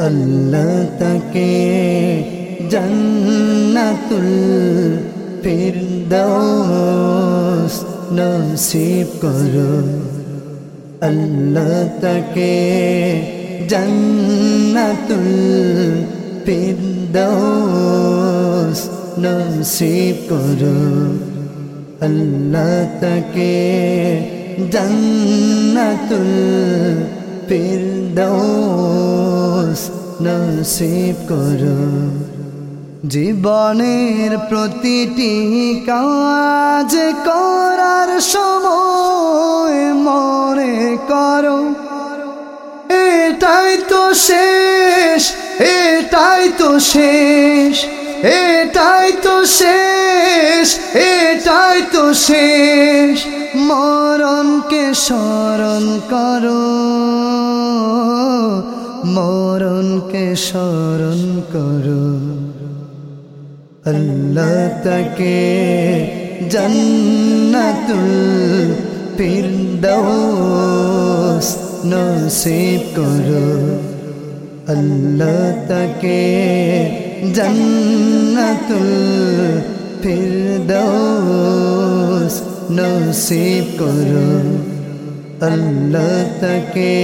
আল্লাহ তাকে জান্নাতুল ফিরদাউস নসিব করো আল্লাহ তাকে জান্নাতুল ফিরদাউস নসিব করো আল্লাহ তাকে জান্নাতুল ফিরদাউস নসিব করো। জীবনের প্রতিটি কাজ করার সময় মনে করো। এটাই তো শেষ, এটাই তো শেষ, এটাই তো শেষ। এটাই তো শেষ। মরণকে স্মরণ করো। মরণকে স্মরণ করো। আল্লাহ তাকে জন্নতুল ফিরদাউস নসিব করো। আল্লাহ তাকে জন্নতুল ফিরদাউস নসিব করো আল্লাহ তাকে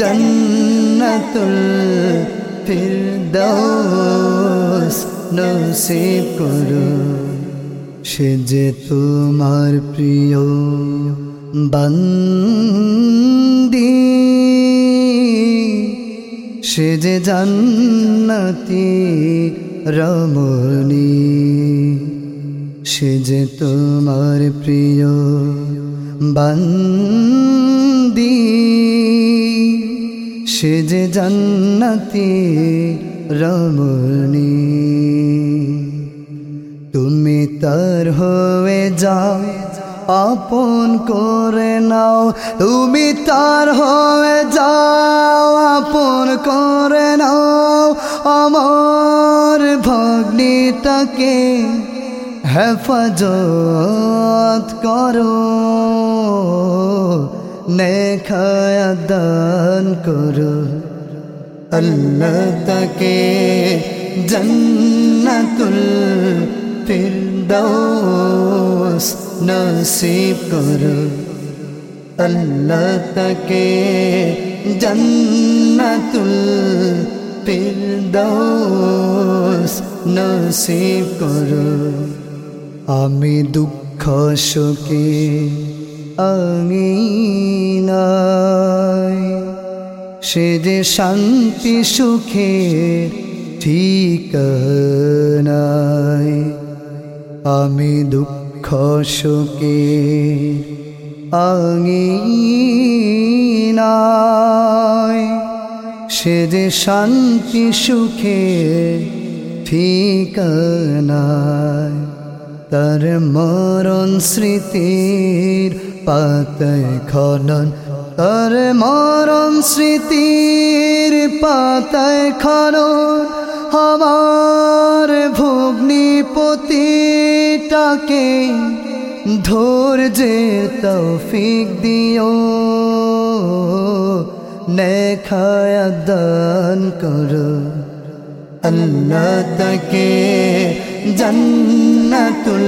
জন্নতুল ফিরদাউস নসিব করো সে যে তোমার প্রিয় বান্দি সে যে জান্নাতি রমণী, সে যে তোমার প্রিয় বান্দি, সে যে জান্নাতি রমণী। তুমি তার হয়ে যাও আপন করে নাও, তুমি তার হয়ে যাও, আপন করে নাও, আমার ভগ্নিটাকে হেফাজত করো, নেখায়া দান করো। আল্লাহ তাকে জন্নতুল ফিরদাউস নসিব করো আল্লাহ তাকে জন্নতুল ফিরদাউস নসিব করো আমি দুঃখ সুখে আঙিনাই সে যে শান্তি সুখে ঠিক নাই আমি দুঃখ সুখে আঙিনাই সে যে শান্তি সুখে ঠিক তার মরণ স্মৃতির পাতায় খনন, তার মরণ স্মৃতির পাতায় খনন, আমার ভগ্নিপতিটাকে ধৈর্যের তৌফিক দিও। নেখায়া দান করো। আল্লাহ তাকে জন্নতুল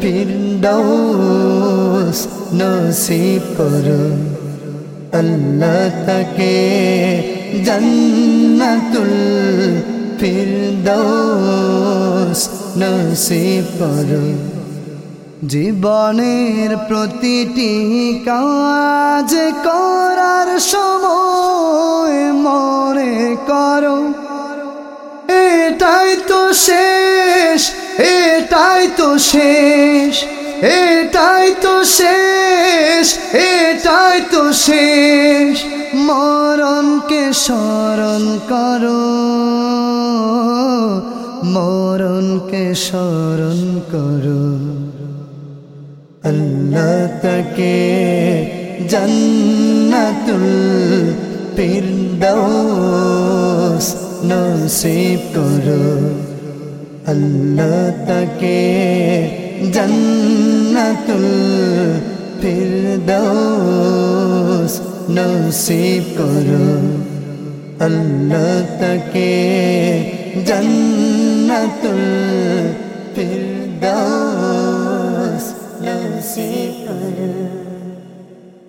ফিরদাউস নসিব করো। আল্লাহ তাকে জন্নতুল ফিরদাউস নসিব জীবনের প্রতিটি কাজ করার সময় মনে করো, এটাই তো শেষ, এটাই তো শেষ, এটাই তো শেষ, এটাই তো শেষ। মরণকে স্মরণ করো। মরণকে স্মরণ করো। আল্লাহ তাকে জন্নতুল ফিরদাউস নসিব করো। আল্লাহ তাকে জন্নতুল ফিরদাউস নসিব করো। আল্লাহ তাকে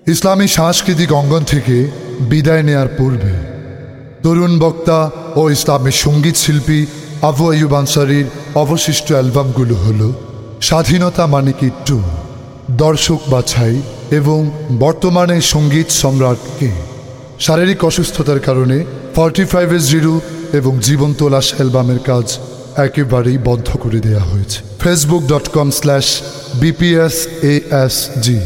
ইসলামী সাংস্কৃতিক অঙ্গন থেকে বিদায় নেয়ার পূর্বে তরুণ বক্তা ও ইসলামী সংগীত শিল্পী আবু আয়ুব আনসারির অবশিষ্ট অ্যালবামগুলো হল স্বাধীনতা মানে কি টু, দর্শক বাছাই এবং বর্তমানে সংগীত সম্রাটকে শারীরিক অসুস্থতার কারণে ফর্টি ফাইভ এস জিরো এবং জীবন তোলাস অ্যালবামের কাজ একেবারেই বন্ধ করে দেয়া হয়েছে। Facebook dot com slash BPS A S G